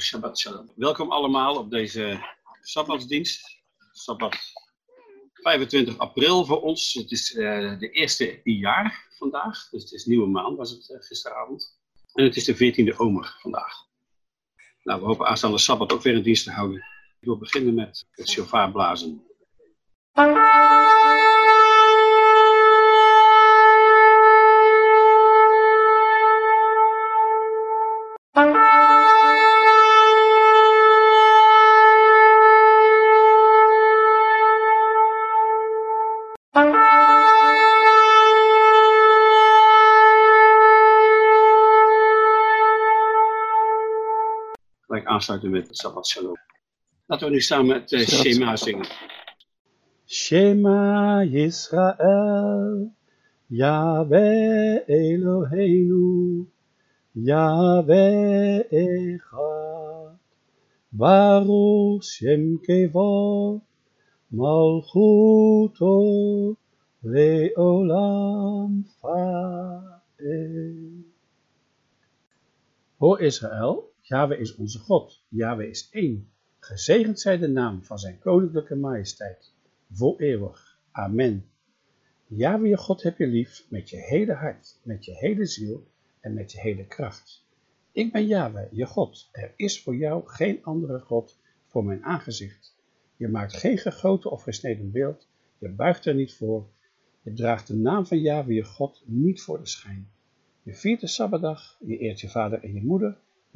Shabbat shalom. Welkom allemaal op deze Sabbatsdienst. Sabbat 25 april voor ons. Het is uh, de eerste jaar vandaag. Dus het is nieuwe maand was het uh, gisteravond. En het is de 14e omer vandaag. Nou, we hopen aanstaande Sabbat ook weer een dienst te houden. We beginnen met het shofar blazen. Aansluiten met Sabbat Shalom. Laten we nu samen het uh, Shema zingen. Shema Yisrael, Yahweh Eloheinu, Yahweh Echad, Baruch Shem Kevod, Malchuto Leolam Fa'el. Hoor Israël, Yahweh is onze God. Yahweh is één. Gezegend zij de naam van zijn koninklijke majesteit. Voor eeuwig. Amen. Yahweh je God heb je lief met je hele hart, met je hele ziel en met je hele kracht. Ik ben Yahweh, je God. Er is voor jou geen andere God voor mijn aangezicht. Je maakt geen gegoten of gesneden beeld. Je buigt er niet voor. Je draagt de naam van Yahweh je God niet voor de schijn. Je viert de Sabbatdag, je eert je vader en je moeder,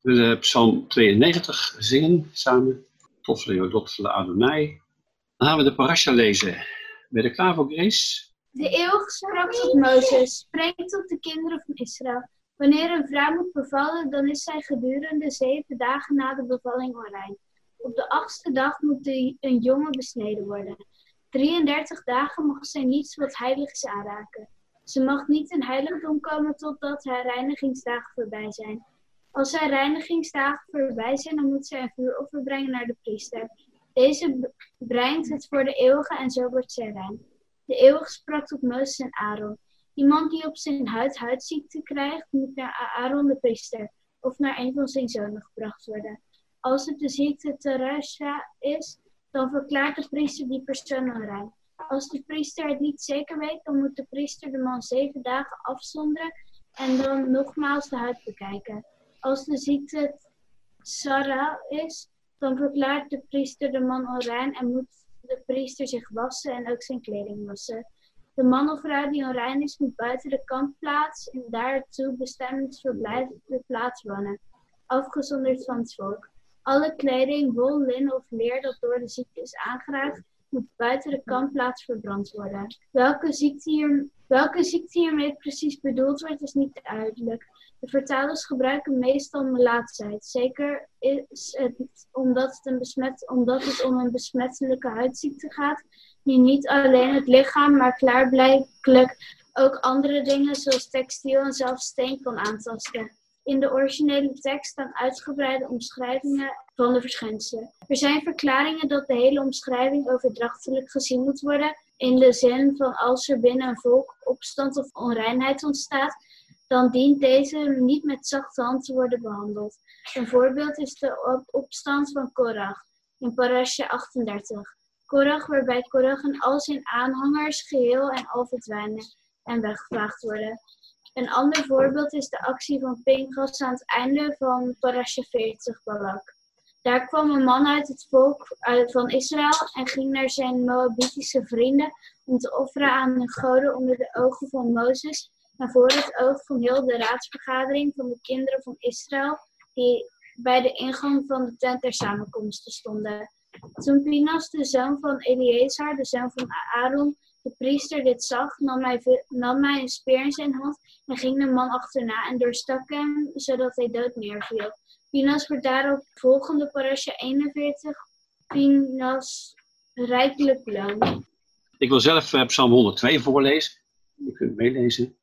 We willen Psalm 92 zingen samen. Tot Leodot la Adonai. Dan gaan we de parasha lezen. Ben je er klaar voor, Grace? De eeuwige sprak tot Mozes, spreek tot de kinderen van Israël. Wanneer een vrouw moet bevallen, dan is zij gedurende zeven dagen na de bevalling onrein. Op de achtste dag moet een jongen besneden worden. 33 dagen mag zij niets wat heilig is aanraken. Ze mag niet in heiligdom komen totdat haar reinigingsdagen voorbij zijn. Als zijn reinigingsdagen voorbij zijn, dan moet zij een vuuroffer brengen naar de priester. Deze brengt het voor de eeuwige en zo wordt zij rein. De eeuwige sprak tot Mozes en Aaron. Iemand die op zijn huid huidziekte krijgt, moet naar Aaron de priester of naar een van zijn zonen gebracht worden. Als het de ziekte terasha is, dan verklaart de priester die persoon onrein. Als de priester het niet zeker weet, dan moet de priester de man zeven dagen afzonderen en dan nogmaals de huid bekijken. Als de ziekte Sarah is, dan verklaart de priester de man onrein en moet de priester zich wassen en ook zijn kleding wassen. De man of vrouw die onrein is, moet buiten de kampplaats en daartoe bestemd verblijf de plaats wonen, afgezonderd van het volk. Alle kleding, wol, linnen of leer dat door de ziekte is aangeraakt, moet buiten de kampplaats verbrand worden. Welke ziekte, hier, welke ziekte hiermee precies bedoeld wordt, is niet duidelijk. De vertalers gebruiken meestal melaatsheid. Zeker is het omdat het, een besmet, omdat het om een besmettelijke huidziekte gaat, die niet alleen het lichaam, maar klaarblijkelijk ook andere dingen zoals textiel en zelfs steen kan aantasten. In de originele tekst staan uitgebreide omschrijvingen van de verschijnselen. Er zijn verklaringen dat de hele omschrijving overdrachtelijk gezien moet worden, in de zin van als er binnen een volk opstand of onreinheid ontstaat, dan dient deze niet met zachte hand te worden behandeld. Een voorbeeld is de opstand van Korach in Parasha 38. Korach waarbij Korach en al zijn aanhangers geheel en al verdwijnen en weggevaagd worden. Een ander voorbeeld is de actie van Pinchas aan het einde van Parasha 40 Balak. Daar kwam een man uit het volk van Israël en ging naar zijn Moabitische vrienden om te offeren aan hun goden onder de ogen van Mozes en voor het oog van heel de raadsvergadering van de kinderen van Israël, die bij de ingang van de tent der samenkomsten stonden. Toen Pinas, de zoon van Eleazar, de zoon van Aaron, de priester dit zag, nam hij, nam een speer in zijn hand en ging de man achterna en doorstak hem, zodat hij dood neerviel. Pinas werd daarop volgende parasha 41 Finas rijkelijk beloond. Ik wil zelf uh, Psalm 102 voorlezen. Je kunt meelezen.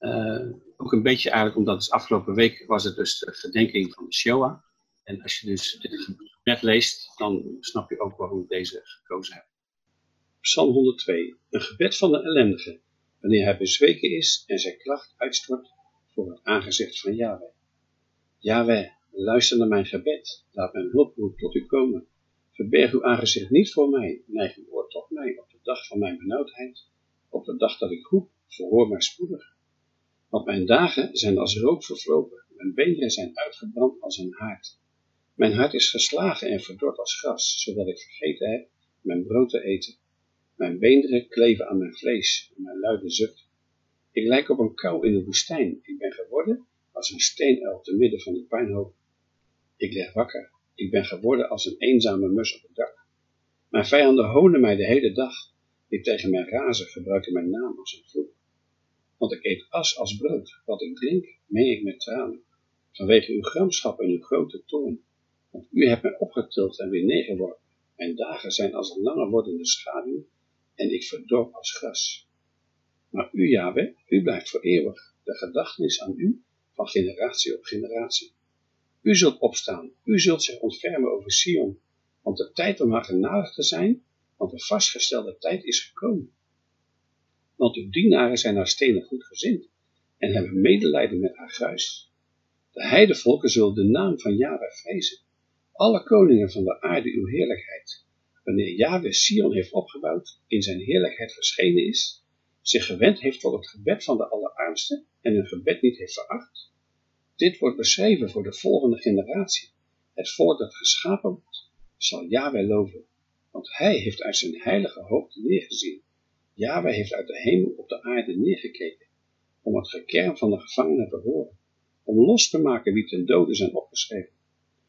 Uh, ook een beetje eigenlijk omdat het afgelopen week was het dus de gedenking van de Shoah. En als je dus dit net leest, dan snap je ook waarom ik deze gekozen heb. Psalm 102. Een gebed van de ellendige, wanneer hij bezweken is en zijn klacht uitstort voor het aangezicht van Yahweh. Yahweh, luister naar mijn gebed, laat mijn hulproep tot u komen. Verberg uw aangezicht niet voor mij, neig uw oor tot mij op de dag van mijn benauwdheid, op de dag dat ik roep, verhoor mij spoedig. Want mijn dagen zijn als rook vervlogen, mijn benen zijn uitgebrand als een haard. Mijn hart is geslagen en verdord als gras, zodat ik vergeten heb mijn brood te eten. Mijn beenderen kleven aan mijn vlees en mijn luide zucht. Ik lijk op een kou in de woestijn. Ik ben geworden als een steenuil te midden van de puinhoop. Ik lig wakker. Ik ben geworden als een eenzame mus op het dak. Mijn vijanden honen mij de hele dag. Die tegen mij razen gebruiken mijn naam als een vloek. Want ik eet as als brood. Wat ik drink, meng ik met tranen. Vanwege uw gramschap en uw grote toorn. Want u hebt mij opgetild en weer neergeworpen. Mijn dagen zijn als een lange wordende schaduw en ik verdorp als gras. Maar u, Yahweh, u blijft voor eeuwig, de gedachtenis aan u van generatie op generatie. U zult opstaan, u zult zich ontfermen over Sion, want de tijd om haar genadig te zijn, want de vastgestelde tijd is gekomen. Want uw dienaren zijn haar stenen goed gezind en hebben medelijden met haar gruis. De heidevolken zullen de naam van Yahweh vrezen, alle koningen van de aarde uw heerlijkheid. Wanneer Yahweh Sion heeft opgebouwd, in zijn heerlijkheid verschenen is, zich gewend heeft tot het gebed van de Allerarmste en hun gebed niet heeft veracht. Dit wordt beschreven voor de volgende generatie. Het volk dat geschapen wordt, zal Yahweh loven, want hij heeft uit zijn heilige hoogte neergezien. Yahweh heeft uit de hemel op de aarde neergekeken, om het gekerm van de gevangenen te horen, om los te maken wie ten dode zijn opgeschreven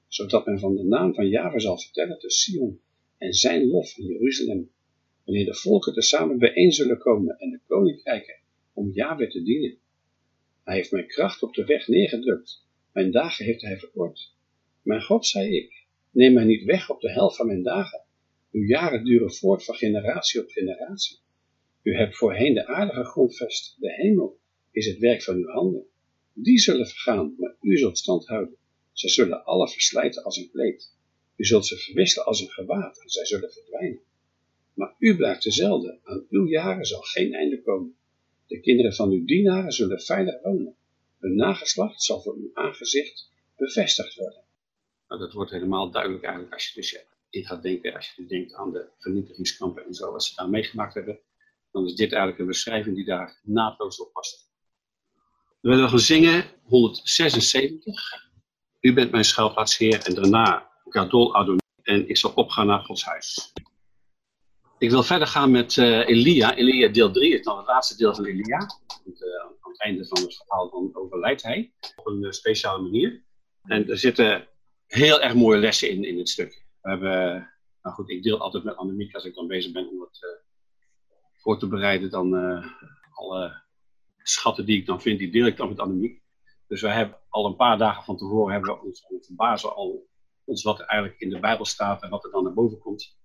zodat men van de naam van Java zal vertellen te Sion en zijn lof in Jeruzalem, wanneer de volken tezamen bijeen zullen komen en de koninkrijken om Java te dienen. Hij heeft mijn kracht op de weg neergedrukt, mijn dagen heeft hij verkort. Mijn God, zei ik, neem mij niet weg op de helft van mijn dagen. Uw jaren duren voort van generatie op generatie. U hebt voorheen de aarde gegrondvest, de hemel is het werk van uw handen. Die zullen vergaan, maar u zult stand houden. Zij zullen alle verslijten als een kleed. U zult ze verwisselen als een gewaad en zij zullen verdwijnen. Maar u blijft dezelfde. Aan uw jaren zal geen einde komen. De kinderen van uw dienaren zullen veilig wonen. Hun nageslacht zal voor uw aangezicht bevestigd worden. Nou, dat wordt helemaal duidelijk eigenlijk als je dus in gaat denken, als je denkt aan de vernietigingskampen en zo, wat ze daar meegemaakt hebben, dan is dit eigenlijk een beschrijving die daar naadloos op past. We willen gaan zingen 176. U bent mijn schuilplaats, Heer, en daarna Gadol Adonai. En ik zal opgaan naar Gods huis. Ik wil verder gaan met uh, Elia. Elia deel 3 is dan het laatste deel van Elia. Uh, aan het einde van het verhaal dan overlijdt hij op een uh, speciale manier. En er zitten heel erg mooie lessen in, in het stuk. We hebben, nou goed, ik deel altijd met Annemiek als ik dan bezig ben om het voor te bereiden. Dan alle schatten die ik dan vind, die deel ik dan met Annemiek. Dus we hebben al een paar dagen van tevoren hebben we ons verbazen al ons wat er eigenlijk in de Bijbel staat en wat er dan naar boven komt.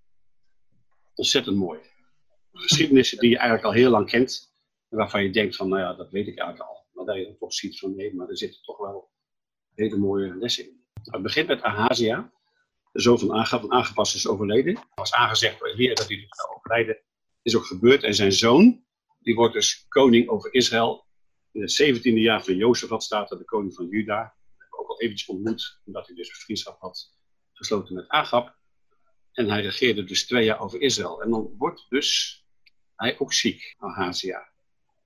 Ontzettend mooi. Geschiedenissen die je eigenlijk al heel lang kent. En waarvan je denkt van, nou ja, dat weet ik eigenlijk al. Maar dat je dan toch ziet van, nee, maar er zitten toch wel hele mooie lessen in. Het begint met Ahazia, de zoon van Agapast is overleden. Er was aangezegd door Elia dat hij dus zou overlijden. Is ook gebeurd. En zijn zoon, die wordt dus koning over Israël in het 17e jaar van Jozef staat er de koning van Juda. Dat hebben ook al eventjes ontmoet, omdat hij dus een vriendschap had gesloten met Agab. En hij regeerde dus twee jaar over Israël. En dan wordt dus hij ook ziek, Ahazia.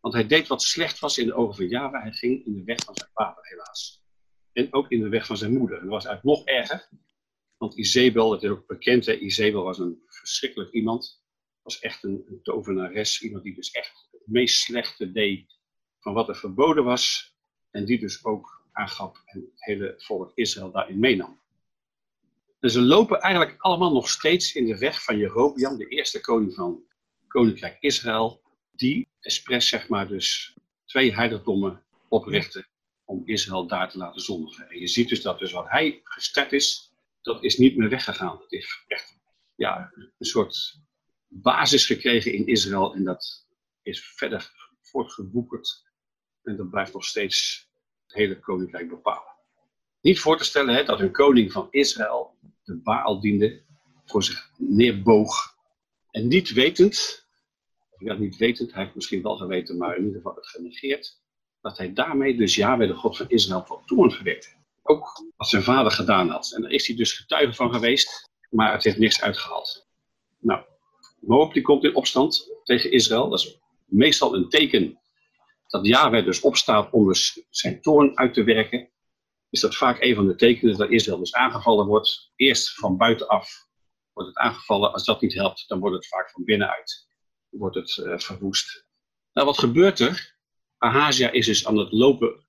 Want hij deed wat slecht was in de ogen van Java. Hij ging in de weg van zijn vader, helaas. En ook in de weg van zijn moeder. En dat was eigenlijk nog erger. Want Izebel, dat is ook bekend, hè? Izebel was een verschrikkelijk iemand. Was echt een, tovenares. Iemand die dus echt het meest slechte deed van wat er verboden was en die dus ook aangaf en het hele volk Israël daarin meenam. En ze lopen eigenlijk allemaal nog steeds in de weg van Jerobeam, de eerste koning van Koninkrijk Israël, die expres zeg maar dus twee heiligdommen oprichtte om Israël daar te laten zondigen. En je ziet dus dat dus wat hij gestart is, dat is niet meer weggegaan. Het is echt ja, een soort basis gekregen in Israël. En dat is verder voortgeboekerd. En dat blijft nog steeds het hele koninkrijk bepalen. Niet voor te stellen hè, dat een koning van Israël de Baal diende, voor zich neerboog. En niet wetend, ja, niet wetend, hij heeft misschien wel geweten, maar in ieder geval het genegeerd, dat hij daarmee dus Yahweh, de God van Israël, tot toorn gewekt. Ook wat zijn vader gedaan had. En daar is hij dus getuige van geweest, maar het heeft niks uitgehaald. Nou, Moab die komt in opstand tegen Israël. Dat is meestal een teken dat Yahweh dus opstaat om dus zijn toorn uit te werken. Is dat vaak een van de tekenen dat Israël dus aangevallen wordt. Eerst van buitenaf wordt het aangevallen. Als dat niet helpt, dan wordt het vaak van binnenuit wordt het uh, verwoest. Nou, wat gebeurt er? Ahazia is dus aan het lopen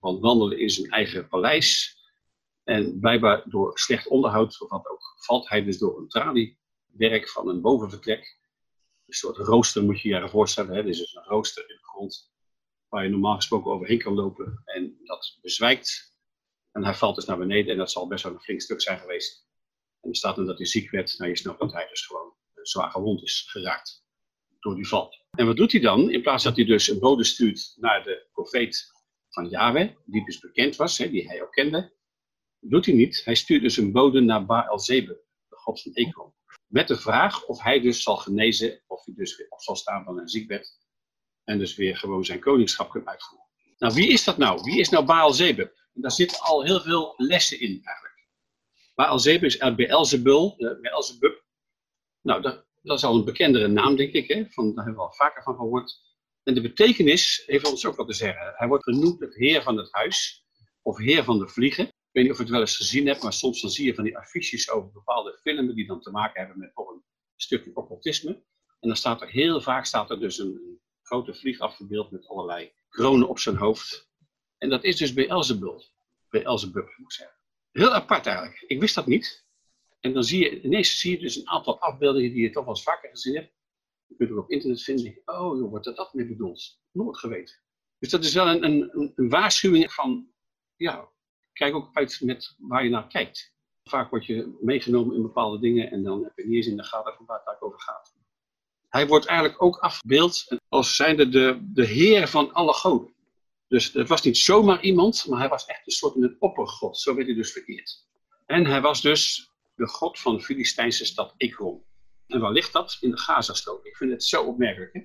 van wandelen in zijn eigen paleis. En blijkbaar door slecht onderhoud, of wat ook, valt hij dus door een traliewerk van een bovenvertrek. Een soort rooster moet je je je voorstellen. Hè? Dit is dus een rooster in de grond waar je normaal gesproken overheen kan lopen. En dat bezwijkt. En hij valt dus naar beneden en dat zal best wel een flink stuk zijn geweest. En er staat dan dat hij ziek werd. Nou, je snapt dat hij dus gewoon zwaar gewond is geraakt door die val. En wat doet hij dan? In plaats dat hij dus een bode stuurt naar de profeet van Yahweh, die dus bekend was, hè, die hij ook kende, doet hij niet. Hij stuurt dus een bode naar Baal Zebe, de god van Ekron. Met de vraag of hij dus zal genezen, of hij dus weer op zal staan van een ziekbed. En dus weer gewoon zijn koningschap kan uitvoeren. Nou, wie is dat nou? Wie is nou Baal Zebe? daar zitten al heel veel lessen in eigenlijk. Baal Zebe is Beelzebul, Beelzebub. Nou, dat, dat is al een bekendere naam, denk ik. Hè? Van, daar hebben we al vaker van gehoord. En de betekenis heeft ons ook wat te zeggen. Hij wordt genoemd het heer van het huis, of heer van de vliegen. Weet niet of je het wel eens gezien hebt, maar soms dan zie je van die affiches over bepaalde filmen die dan te maken hebben met een stukje occultisme. En dan staat er heel vaak staat er dus een, grote vlieg afgebeeld met allerlei kronen op zijn hoofd. En dat is dus Beelzebub. Beelzebub, moet ik zeggen. Heel apart eigenlijk. Ik wist dat niet. En dan zie je, ineens zie je dus een aantal afbeeldingen die je toch wel eens vaker gezien hebt. Je kunt er op internet vinden. Oh, joh, wordt er dat mee bedoeld? Nooit geweten. Dus dat is wel een, een, een waarschuwing van, ja, kijk ook uit met waar je naar kijkt. Vaak word je meegenomen in bepaalde dingen en dan heb je niet eens in de gaten van waar het eigenlijk over gaat. Hij wordt eigenlijk ook afgebeeld als zijnde de, de heer van alle goden. Dus het was niet zomaar iemand, maar hij was echt een soort een oppergod. Zo werd hij dus vereerd. En hij was dus de god van de Filistijnse stad Ekron. En waar ligt dat? In de Gazastrook. Ik vind het zo opmerkelijk. Hè?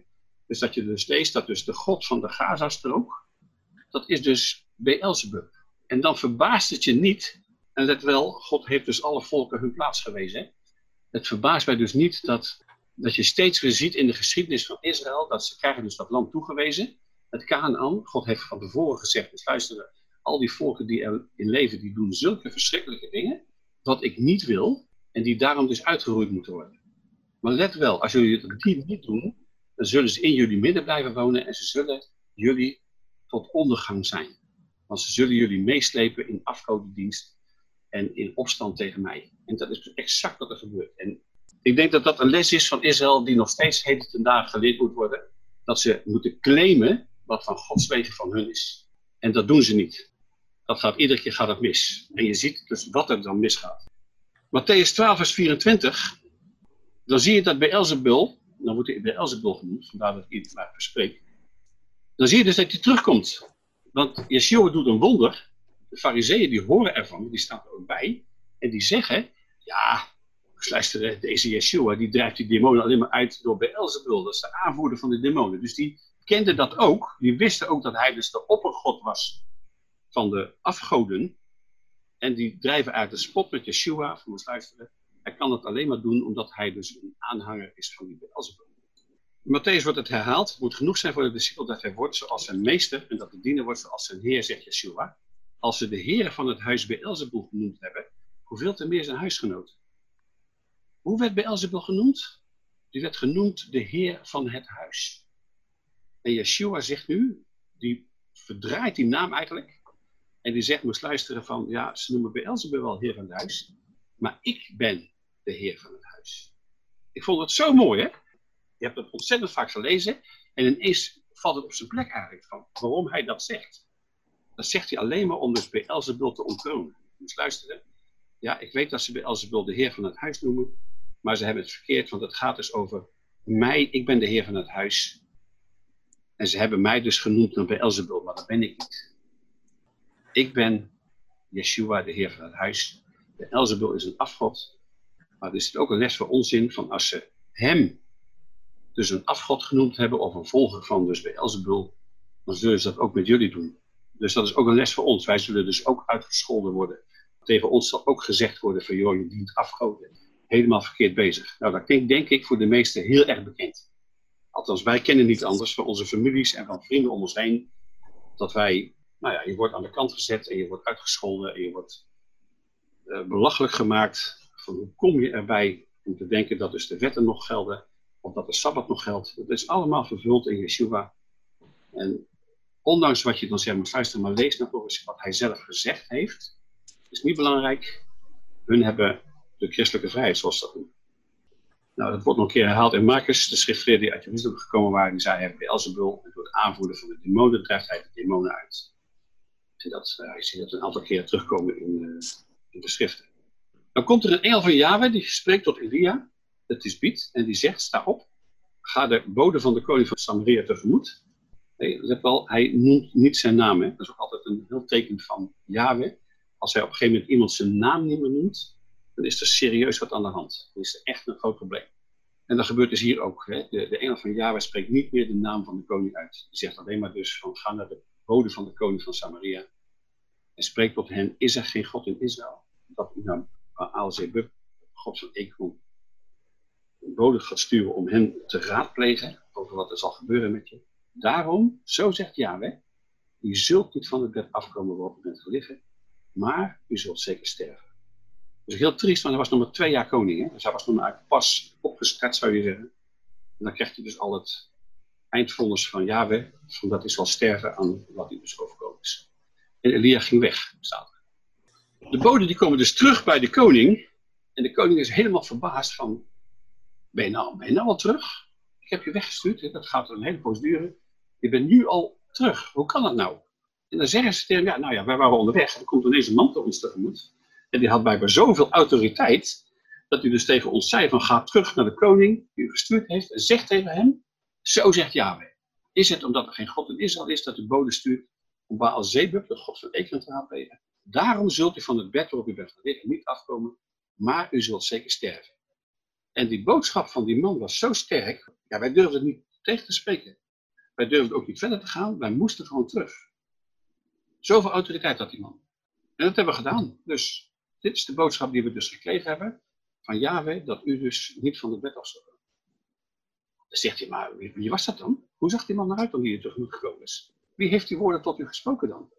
Dus dat je dus leest dat dus de god van de Gazastrook, dat is dus Beelzebub. En dan verbaast het je niet, en let wel, God heeft dus alle volken hun plaats gewezen. Hè? Het verbaast mij dus niet dat, dat je steeds weer ziet in de geschiedenis van Israël, dat ze krijgen dus dat land toegewezen, het Canaan. God heeft van tevoren gezegd, dus luisteren, al die volken die er in leven, die doen zulke verschrikkelijke dingen wat ik niet wil en die daarom dus uitgeroeid moeten worden. Maar let wel, als jullie het niet doen, dan zullen ze in jullie midden blijven wonen en ze zullen jullie tot ondergang zijn. Want ze zullen jullie meeslepen in afgodendienst en in opstand tegen mij. En dat is exact wat er gebeurt. En ik denk dat dat een les is van Israël die nog steeds heden ten dagen geleerd moet worden. Dat ze moeten claimen wat van Gods wegen van hun is. En dat doen ze niet dat gaat iedere keer gaat het mis. En je ziet dus wat er dan misgaat. Matthäus 12, vers 24. Dan zie je dat bij Elzebul, dan wordt hij bij Elzebul genoemd, vandaar dat ik het maar bespreek. Dan zie je dus dat hij terugkomt. Want Yeshua doet een wonder. De fariseeën die horen ervan, die staan er ook bij. En die zeggen, ja, luister, deze Yeshua, die drijft die demonen alleen maar uit door Beelzebul. Dat is de aanvoerder van de demonen. Dus die kenden dat ook. Die wisten ook dat hij dus de oppergod was van de afgoden. En die drijven uit de spot met Yeshua, van luisteren. Hij kan het alleen maar doen omdat hij dus een aanhanger is van die Beelzebub. Matthäus wordt het herhaald. Het moet genoeg zijn voor de discipel dat hij wordt zoals zijn meester en dat de diener wordt zoals zijn heer, zegt Yeshua. Als ze de heren van het huis Beelzebub genoemd hebben, hoeveel te meer zijn huisgenoot. Hoe werd Beelzebub genoemd? Die werd genoemd de heer van het huis. En Yeshua zegt nu, die verdraait die naam eigenlijk. En die zegt, moest luisteren van, ja, ze noemen Beelzebub wel heer van het huis. Maar ik ben de heer van het huis. Ik vond het zo mooi, hè? Je hebt het ontzettend vaak gelezen. En ineens valt het op zijn plek eigenlijk van waarom hij dat zegt. Dat zegt hij alleen maar om dus Beelzebub te ontkronen. Dus luisteren. Ja, ik weet dat ze Beelzebub de heer van het huis noemen. Maar ze hebben het verkeerd, want het gaat dus over mij. Ik ben de heer van het huis. En ze hebben mij dus genoemd naar Beelzebul, maar dat ben ik niet. Ik ben Yeshua, de heer van het huis. De Elzebul is een afgod. Maar er zit ook een les voor onzin van als ze hem dus een afgod genoemd hebben, of een volger van dus Beelzebul, dan zullen ze dat ook met jullie doen. Dus dat is ook een les voor ons. Wij zullen dus ook uitgescholden worden. Tegen ons zal ook gezegd worden van, joh, je dient afgoden. Helemaal verkeerd bezig. Nou, dat klinkt denk ik voor de meesten heel erg bekend. Althans, wij kennen niet anders van onze families en van vrienden om ons heen. Dat wij, nou ja, je wordt aan de kant gezet en je wordt uitgescholden en je wordt uh, belachelijk gemaakt. Van hoe kom je erbij om te denken dat dus de wetten nog gelden of dat de Sabbat nog geldt. Dat is allemaal vervuld in Yeshua. En ondanks wat je dan zegt, moet luisteren, maar lees nog eens wat hij zelf gezegd heeft. is niet belangrijk. Hun hebben de christelijke vrijheid, zoals dat doen. Nou, dat wordt nog een keer herhaald in Marcus, de schriftgeleerde die uit Jeruzalem gekomen waren. Die zei, hij Beelzebul, en door het aanvoeren van de demonen drijft hij de demonen uit. En dat, uh, je ziet dat een aantal keren terugkomen in, uh, in de schriften. Dan komt er een engel van Yahweh, die spreekt tot Elia, het is Biet, en die zegt, sta op, ga de bode van de koning van Samaria tegemoet. Nee, wel, hij noemt niet zijn naam. Hè. Dat is ook altijd een heel teken van Yahweh. Als hij op een gegeven moment iemand zijn naam niet meer noemt, dan is er serieus wat aan de hand. Dan is er echt een groot probleem. En dat gebeurt dus hier ook. Hè. De, de engel van Yahweh spreekt niet meer de naam van de koning uit. Die zegt alleen maar dus van ga naar de bode van de koning van Samaria. En spreekt tot hen, is er geen God in Israël? Dat u naar Aalzebub, God van Ekron, bode gaat sturen om hen te raadplegen over wat er zal gebeuren met je. Daarom, zo zegt Yahweh, u zult niet van het bed afkomen waarop u bent gelegen, maar u zult zeker sterven. Dat is heel triest, want hij was nog maar twee jaar koning. Hè? Dus hij was nog maar pas opgestart, zou je zeggen. En dan krijgt hij dus al het eindvonnis van Yahweh, van dat hij zal sterven aan wat hij dus overkomen is. En Elia ging weg, staat. De boden die komen dus terug bij de koning. En de koning is helemaal verbaasd van, ben je nou, ben nou al terug? Ik heb je weggestuurd, dat gaat een hele procedure. Je bent nu al terug, hoe kan dat nou? En dan zeggen ze tegen ja, nou ja, wij waren onderweg. Er komt ineens een man tot ons tegemoet. En die had blijkbaar zoveel autoriteit, dat hij dus tegen ons zei van ga terug naar de koning die u gestuurd heeft en zeg tegen hem, zo zegt Yahweh. Is het omdat er geen God in Israël is dat u bode stuurt om Baal Zebub, de God van Ekron, te raadplegen? Daarom zult u van het bed waarop u bent gelegen niet afkomen, maar u zult zeker sterven. En die boodschap van die man was zo sterk, ja, wij durfden het niet tegen te spreken. Wij durfden ook niet verder te gaan, wij moesten gewoon terug. Zoveel autoriteit had die man. En dat hebben we gedaan. Dus dit is de boodschap die we dus gekregen hebben van Yahweh, dat u dus niet van de bed af zou Dan zegt hij, maar wie, was dat dan? Hoe zag die man eruit toen hij tegemoet gekomen is? Wie heeft die woorden tot u gesproken dan?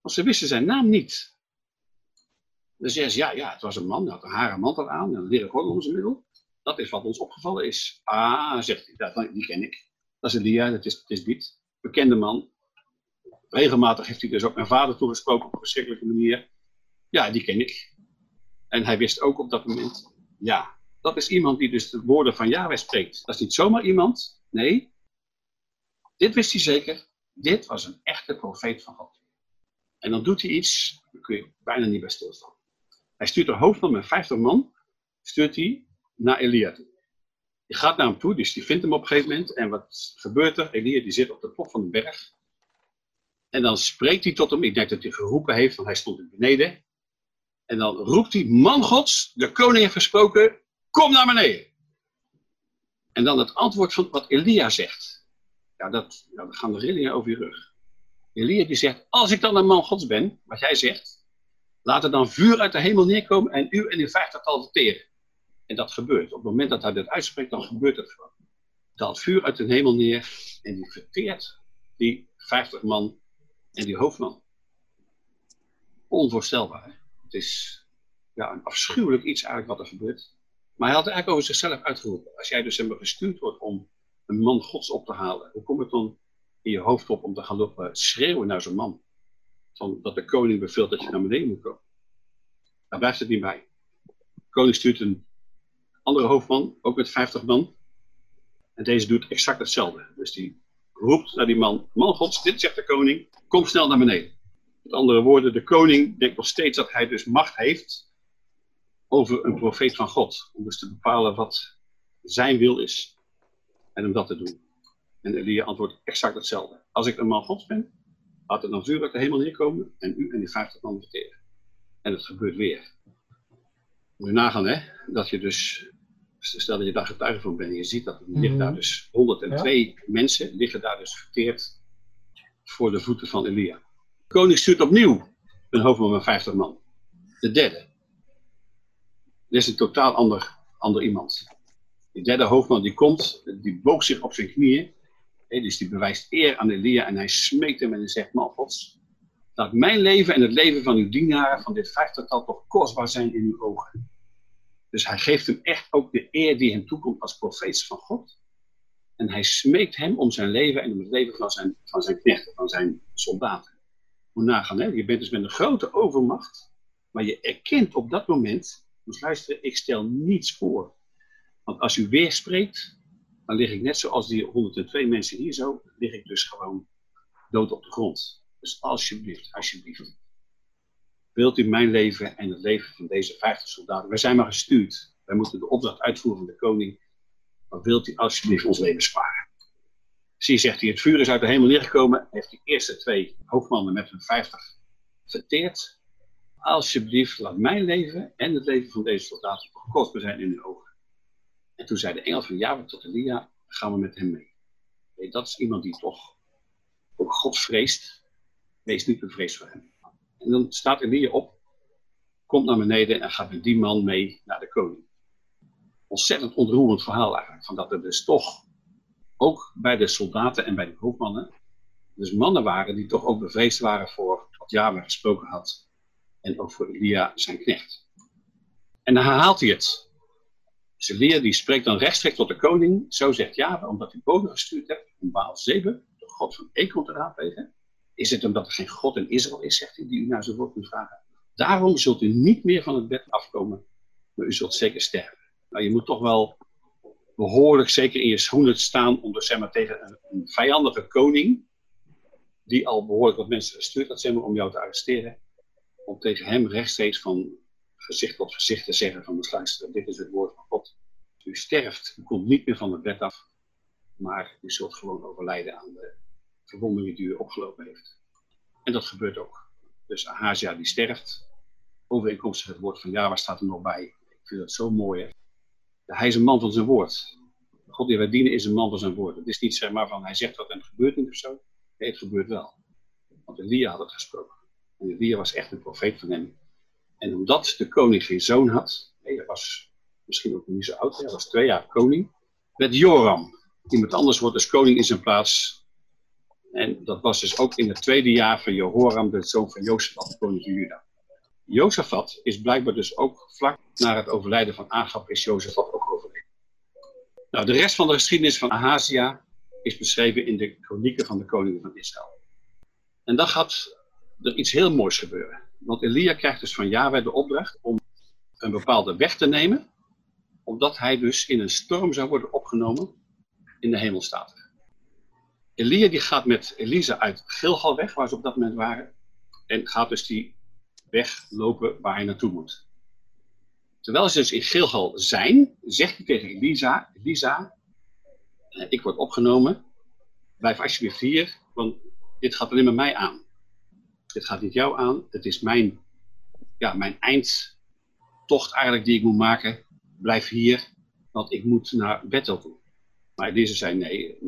Want ze wisten zijn naam niet. Dan zeggen ze, ja, ja, het was een man, die had een haren mantel aan en een leren gordel om zijn middel. Dat is wat ons opgevallen is. Ah, zegt hij, dat, die ken ik. Dat is Elia, dat is, dat is Biet. Bekende man. Regelmatig heeft hij dus ook mijn vader toegesproken op een verschrikkelijke manier. Ja, die ken ik. En hij wist ook op dat moment, ja, dat is iemand die dus de woorden van Yahweh spreekt. Dat is niet zomaar iemand, nee. Dit wist hij zeker, dit was een echte profeet van God. En dan doet hij iets, daar kun je bijna niet bij stilstaan. Hij stuurt een hoofdman met 50 man, stuurt hij naar Elia toe. Die gaat naar hem toe, dus die vindt hem op een gegeven moment. En wat gebeurt er? Elia die zit op de top van de berg. En dan spreekt hij tot hem. Ik denk dat hij geroepen heeft, want hij stond beneden. En dan roept hij, man gods, de koning heeft gesproken, kom naar beneden. En dan het antwoord van wat Elia zegt. Ja, dat, ja, dan gaan de rillingen over je rug. Elia die zegt, als ik dan een man gods ben, wat jij zegt, laat er dan vuur uit de hemel neerkomen en u en uw vijftigtal verteren. En dat gebeurt. Op het moment dat hij dit uitspreekt, dan gebeurt het gewoon. Daalt vuur uit de hemel neer en die verteert die vijftig man en die hoofdman. Onvoorstelbaar. Het is ja, een afschuwelijk iets eigenlijk wat er gebeurt. Maar hij had eigenlijk over zichzelf uitgeroepen. Als jij dus helemaal gestuurd wordt om een man gods op te halen, hoe komt het dan in je hoofd op om te gaan lopen schreeuwen naar zo'n man? Van dat de koning beveelt dat je naar beneden moet komen. Daar blijft het niet bij. De koning stuurt een andere hoofdman, ook met 50 man. En deze doet exact hetzelfde. Dus die roept naar die man, man gods, dit zegt de koning, kom snel naar beneden. Met andere woorden, de koning denkt nog steeds dat hij dus macht heeft over een profeet van God. Om dus te bepalen wat zijn wil is. En om dat te doen. En Elia antwoordt exact hetzelfde. Als ik een man Gods ben, laat het uit de hemel neerkomen en u en die vijftig man verteren. En het gebeurt weer. Moet je nagaan, hè? Dat je dus, stel dat je daar getuige van bent en je ziet dat er liggen daar dus 102 mensen liggen daar dus verteerd voor de voeten van Elia. De koning stuurt opnieuw een hoofdman van 50 man. De derde. Dit is een totaal ander, ander iemand. Die derde hoofdman die komt, die boog zich op zijn knieën. dus die bewijst eer aan Elia en hij smeekt hem en hij zegt, man gods, laat mijn leven en het leven van uw dienaren van dit vijftigtal toch kostbaar zijn in uw ogen. Dus hij geeft hem echt ook de eer die hem toekomt als profeet van God. En hij smeekt hem om zijn leven en om het leven van zijn, van zijn knechten, van zijn soldaten. Moet nagaan, hè? je bent dus met een grote overmacht, maar je erkent op dat moment, dus luister, ik stel niets voor. Want als u weer spreekt, dan lig ik net zoals die 102 mensen hier zo, lig ik dus gewoon dood op de grond. Dus alsjeblieft, alsjeblieft. Wilt u mijn leven en het leven van deze 50 soldaten? Wij zijn maar gestuurd. Wij moeten de opdracht uitvoeren van de koning. Maar wilt u alsjeblieft ons leven sparen? Zie, zegt hij, het vuur is uit de hemel neergekomen. Heeft die eerste twee hoofdmannen met hun 50 verteerd. Alsjeblieft, laat mijn leven en het leven van deze soldaten kostbaar zijn in uw ogen. En toen zei de engel van Java tot Elia, gaan we met hem mee. dat is iemand die toch ook God vreest. Wees niet bevreesd voor hem. En dan staat Elia op, komt naar beneden en gaat met die man mee naar de koning. Ontzettend ontroerend verhaal eigenlijk. Van dat er dus toch, ook bij de soldaten en bij de hoofdmannen, dus mannen waren die toch ook bevreesd waren voor wat Java gesproken had. En ook voor Elia zijn knecht. En dan herhaalt hij het. Elia die spreekt dan rechtstreeks tot de koning. Zo zegt Java, omdat u boden gestuurd hebt om Baal Zebe, de god van Ekron, te raadplegen. Is het omdat er geen God in Israël is, zegt hij, die u naar zijn woord kunt vragen. Daarom zult u niet meer van het bed afkomen, maar u zult zeker sterven. Nou, je moet toch wel behoorlijk zeker in je schoenen staan om dus, tegen een, vijandige koning, die al behoorlijk wat mensen gestuurd had maar, om jou te arresteren, om tegen hem rechtstreeks van gezicht tot gezicht te zeggen van luister, dit is het woord van God. U sterft, u komt niet meer van het bed af, maar u zult gewoon overlijden aan de verwondingen die u opgelopen heeft. En dat gebeurt ook. Dus Ahazia die sterft. Overeenkomstig het woord van Java staat er nog bij. Ik vind dat zo mooi. Hij is een man van zijn woord. God die wij dienen is een man van zijn woord. Het is niet zeg maar van hij zegt wat en het gebeurt niet of zo. Nee, het gebeurt wel. Want Elia had het gesproken. En Elia was echt een profeet van hem. En omdat de koning geen zoon had, nee, hij was misschien ook niet zo oud, hij was twee jaar koning, werd Joram. Iemand anders wordt als koning in zijn plaats en dat was dus ook in het tweede jaar van Jehoram, de zoon van Jozefat, koning van Juda. Jozefat is blijkbaar dus ook vlak na het overlijden van Agab is Jozefat ook overleden. Nou, de rest van de geschiedenis van Ahazia is beschreven in de kronieken van de koningen van Israël. En dan gaat er iets heel moois gebeuren. Want Elia krijgt dus van Yahweh de opdracht om een bepaalde weg te nemen, omdat hij dus in een storm zou worden opgenomen in de hemelstaten. Elia die gaat met Elisa uit Gilgal weg, waar ze op dat moment waren. En gaat dus die weg lopen waar hij naartoe moet. Terwijl ze dus in Gilgal zijn, zegt hij tegen Elisa, Elisa, eh, ik word opgenomen, blijf alsjeblieft hier, want dit gaat alleen maar mij aan. Dit gaat niet jou aan, het is mijn, ja, mijn eindtocht eigenlijk die ik moet maken. Blijf hier, want ik moet naar Bethel toe. Maar Elisa zei, nee,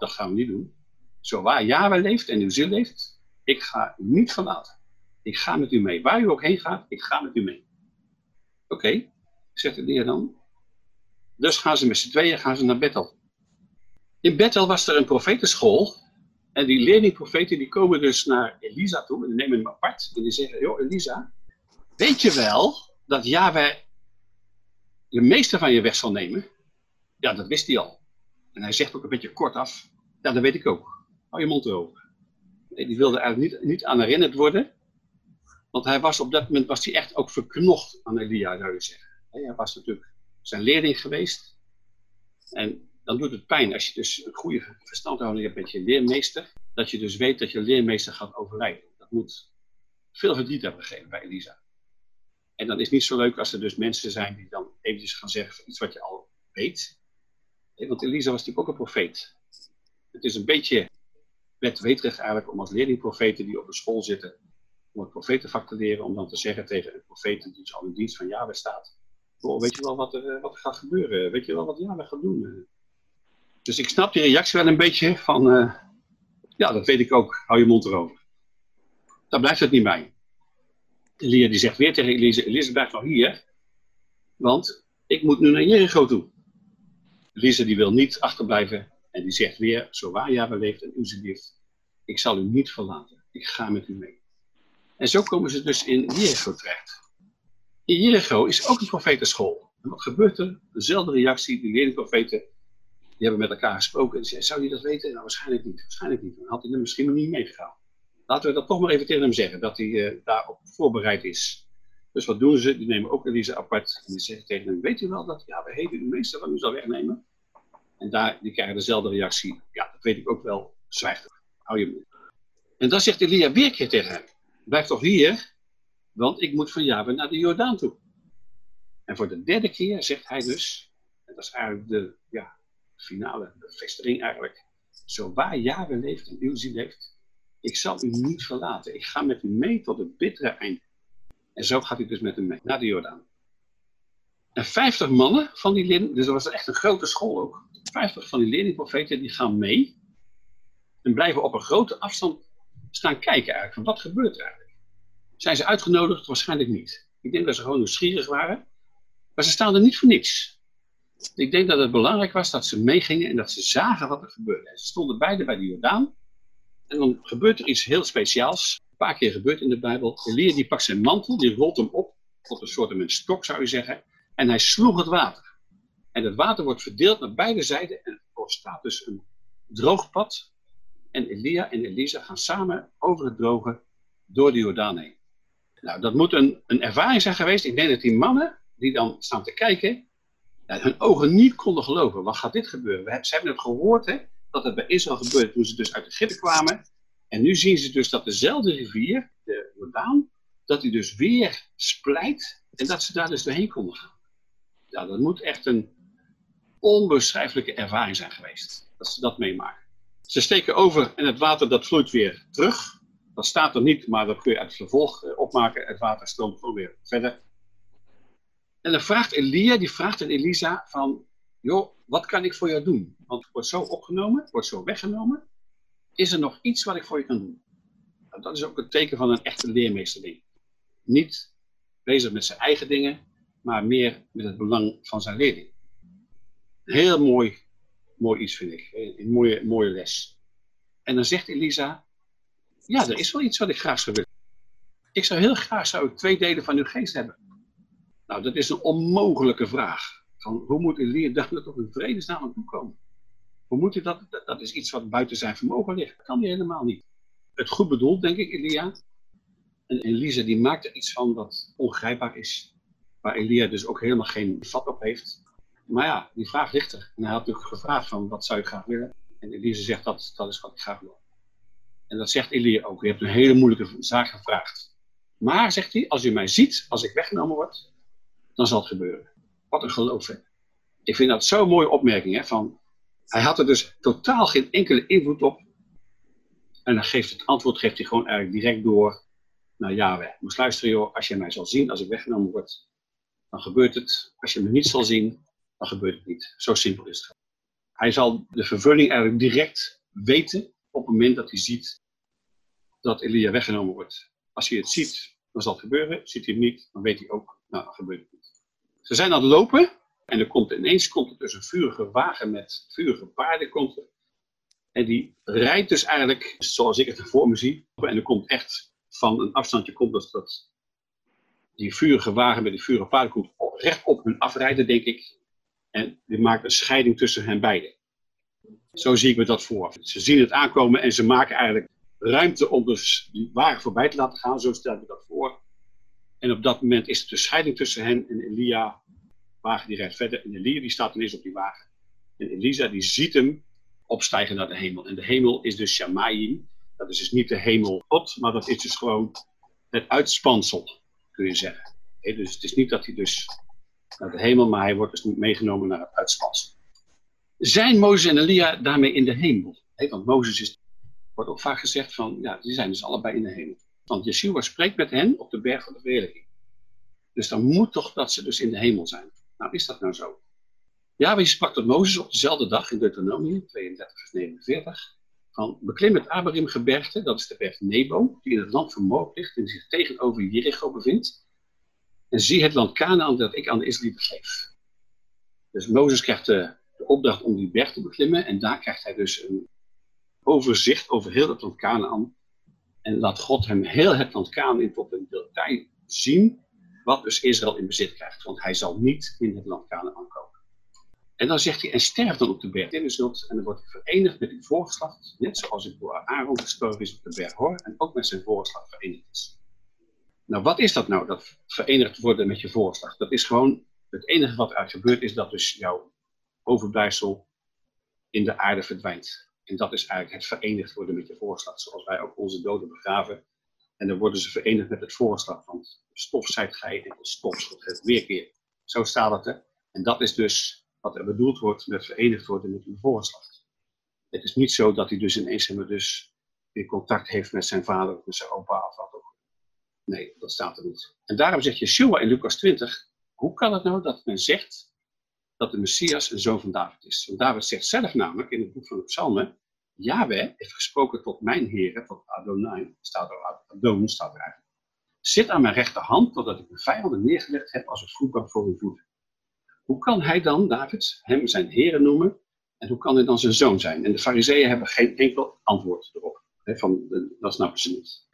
dat gaan we niet doen. Zo waar Yahweh leeft en uw ziel leeft, ik ga u niet verlaten. Ik ga met u mee. Waar u ook heen gaat, ik ga met u mee. Oké, zegt de heer dan. Dus gaan ze met z'n tweeën gaan ze naar Bethel. In Bethel was er een profetenschool. En die leerlingprofeten die komen dus naar Elisa toe. En die nemen hem apart. En die zeggen, joh Elisa, weet je wel dat Yahweh de meeste van je weg zal nemen? Ja, dat wist hij al. En hij zegt ook een beetje kortaf, ja, dat weet ik ook. Hou je mond erover. Nee, die wilde eigenlijk niet, niet aan herinnerd worden. Want hij was op dat moment was hij echt ook verknocht aan Elia, zou je zeggen. Hij was natuurlijk zijn leerling geweest. En dan doet het pijn als je dus een goede verstandhouding hebt met je leermeester. Dat je dus weet dat je leermeester gaat overlijden. Dat moet veel verdriet hebben gegeven bij Elisa. En dan is het niet zo leuk als er dus mensen zijn die dan eventjes gaan zeggen iets wat je al weet. Want Elisa was natuurlijk ook een profeet. Het is een beetje wetweterig eigenlijk om als leerlingprofeten die op een school zitten, om het profetenvak te leren, om dan te zeggen tegen een profeet die dus al in dienst van Yahweh staat, oh, weet je wel wat er, eh, wat gaat gebeuren? Weet je wel wat Yahweh gaat doen? Dus ik snap die reactie wel een beetje van, uh, ja, dat weet ik ook, hou je mond erover. Daar blijft het niet bij. Elia die zegt weer tegen Elise, Elise blijf nog hier, want ik moet nu naar Jericho toe. Elise die wil niet achterblijven en die zegt weer, zo waar Java leeft en u ze lief, ik zal u niet verlaten, ik ga met u mee. En zo komen ze dus in Jericho terecht. In Jericho is ook een profetenschool. En wat gebeurt er? Dezelfde reactie, die leerlingprofeten, die hebben met elkaar gesproken en zeiden, zou hij dat weten? Nou, waarschijnlijk niet, waarschijnlijk niet. Dan had hij er misschien nog niet meegegaan. Laten we dat toch maar even tegen hem zeggen, dat hij uh, daarop voorbereid is. Dus wat doen ze? Die nemen ook Elise apart en die zeggen tegen hem, weet u wel dat ja, we heden uw meester van u zal wegnemen? En daar, die krijgen dezelfde reactie. Ja, dat weet ik ook wel. Zwijg. Hou je mond. En dan zegt Elia weer keer tegen hem. Blijf toch hier, want ik moet van Java naar de Jordaan toe. En voor de derde keer zegt hij dus, en dat is eigenlijk de ja, finale bevestiging eigenlijk. Zo waar Java leeft en uw ziel leeft, ik zal u niet verlaten. Ik ga met u mee tot het bittere einde. En zo gaat hij dus met hem mee naar de Jordaan. En 50 mannen van die leerling, dus dat was echt een grote school ook. 50 van die leerlingprofeten die gaan mee. En blijven op een grote afstand staan kijken eigenlijk. Van wat gebeurt er eigenlijk? Zijn ze uitgenodigd? Waarschijnlijk niet. Ik denk dat ze gewoon nieuwsgierig waren. Maar ze staan er niet voor niks. Ik denk dat het belangrijk was dat ze meegingen en dat ze zagen wat er gebeurde. Ze stonden beide bij de Jordaan. En dan gebeurt er iets heel speciaals. Een paar keer gebeurt in de Bijbel. Elia die pakt zijn mantel, die rolt hem op. Tot een soort stok zou je zeggen. En hij sloeg het water. En het water wordt verdeeld naar beide zijden. En er ontstaat dus een droog pad. En Elia en Elisa gaan samen over het droge door de Jordaan heen. Nou, dat moet een, een ervaring zijn geweest. Ik denk dat die mannen die dan staan te kijken, hun ogen niet konden geloven. Wat gaat dit gebeuren? Ze hebben het gehoord hè, dat het bij Israël gebeurde toen ze dus uit Egypte kwamen. En nu zien ze dus dat dezelfde rivier, de Jordaan, dat die dus weer splijt en dat ze daar dus doorheen konden gaan. Ja, dat moet echt een onbeschrijfelijke ervaring zijn geweest. Dat ze dat meemaken. Ze steken over en het water dat vloeit weer terug. Dat staat er niet, maar dat kun je uit het vervolg eh, opmaken. Het water stroomt gewoon weer verder. En dan vraagt Elia, die vraagt aan Elisa van, joh, wat kan ik voor jou doen? Want het wordt zo opgenomen, het wordt zo weggenomen. Is er nog iets wat ik voor je kan doen? Nou, dat is ook het teken van een echte leermeester. Niet bezig met zijn eigen dingen, maar meer met het belang van zijn leerling. Heel mooi, mooi iets vind ik. Een mooie, mooie les. En dan zegt Elisa, ja, er is wel iets wat ik graag zou willen. Ik zou heel graag zou ik twee delen van uw geest hebben. Nou, dat is een onmogelijke vraag. Van, hoe moet Elia daar toch in vredesnaam aan toe komen? Hoe moet hij dat, dat? is iets wat buiten zijn vermogen ligt. Dat kan hij helemaal niet. Het goed bedoeld, denk ik, Elia. En Elisa die maakt er iets van wat ongrijpbaar is. Waar Elia dus ook helemaal geen vat op heeft. Maar ja, die vraag ligt er. En hij had natuurlijk gevraagd van, wat zou je graag willen? En Elisa zegt, dat, dat is wat ik graag wil. En dat zegt Elia ook. Je hebt een hele moeilijke zaak gevraagd. Maar, zegt hij, als u mij ziet, als ik weggenomen word, dan zal het gebeuren. Wat een geloof. Ik vind dat zo'n mooie opmerking, hè, van... Hij had er dus totaal geen enkele invloed op. En dan geeft het antwoord geeft hij gewoon eigenlijk direct door naar Yahweh. Moest luisteren, joh, als je mij zal zien, als ik weggenomen word, dan gebeurt het. Als je me niet zal zien, dan gebeurt het niet. Zo simpel is het. Hij zal de vervulling eigenlijk direct weten op het moment dat hij ziet dat Elia weggenomen wordt. Als hij het ziet, dan zal het gebeuren. Ziet hij het niet, dan weet hij ook, nou, dan gebeurt het niet. Ze zijn aan het lopen en er komt ineens komt er dus een vurige wagen met vurige paarden. Komt er. En die rijdt dus eigenlijk, zoals ik het voor me zie. En er komt echt van een afstandje komt dat, dat die vurige wagen met die vurige paarden komt recht op hun afrijden, denk ik. En die maakt een scheiding tussen hen beiden. Zo zie ik me dat voor. Ze zien het aankomen en ze maken eigenlijk ruimte om dus die wagen voorbij te laten gaan. Zo stel ik me dat voor. En op dat moment is er de scheiding tussen hen en Elia. wagen die rijdt verder en Elia die staat ineens op die wagen. En Elisa die ziet hem opstijgen naar de hemel. En de hemel is dus Shamayim. Dat is dus niet de hemel God, maar dat is dus gewoon het uitspansel, zeggen. dus het is niet dat hij dus naar de hemel, maar hij wordt dus niet meegenomen naar het uitspansel. Zijn Mozes en Elia daarmee in de hemel? want Mozes is, wordt ook vaak gezegd van, ja, die zijn dus allebei in de hemel. Want Yeshua spreekt met hen op de berg van de verheerlijking. Dus dan moet toch dat ze dus in de hemel zijn. Nou, is dat nou zo? Ja, wie sprak tot Mozes op dezelfde dag in Deuteronomium 32 vers 49. Van beklim het Abarim-gebergte, dat is de berg Nebo, die in het land van Moab ligt en zich tegenover Jericho bevindt. En zie het land Canaan dat ik aan de Israëlieten geef. Dus Mozes krijgt de, de, opdracht om die berg te beklimmen. En daar krijgt hij dus een overzicht over heel het land Canaan. En laat God hem heel het land Canaan in tot een detail zien. Wat dus Israël in bezit krijgt. Want hij zal niet in het land Canaan komen. En dan zegt hij, en sterf dan op de berg en dan wordt hij verenigd met uw voorgeslacht, net zoals ik door Aaron gestorven is op de berg Hoor, en ook met zijn voorgeslacht verenigd is. Nou, wat is dat nou, dat verenigd worden met je voorslag? Dat is gewoon, het enige wat er gebeurt is dat dus jouw overblijfsel in de aarde verdwijnt. En dat is eigenlijk het verenigd worden met je voorslag, zoals wij ook onze doden begraven. En dan worden ze verenigd met het voorslag, want stof zijt gij en stof wordt het weerkeer. Zo staat het er. En dat is dus wat er bedoeld wordt met verenigd worden met uw voorslag. Het is niet zo dat hij dus ineens dus weer contact heeft met zijn vader of met zijn opa of wat ook Nee, dat staat er niet. En daarom zegt Yeshua in Lucas 20, hoe kan het nou dat men zegt dat de Messias een zoon van David is? Want David zegt zelf namelijk in het boek van de Psalmen, Yahweh heeft gesproken tot mijn heren, tot Adonai, staat er, Adon staat er eigenlijk. Zit aan mijn rechterhand, totdat ik de vijanden neergelegd heb als een voetbank voor uw voeten. Hoe kan hij dan, David, hem zijn heren noemen? En hoe kan hij dan zijn zoon zijn? En de fariseeën hebben geen enkel antwoord erop. van, dat snappen ze niet.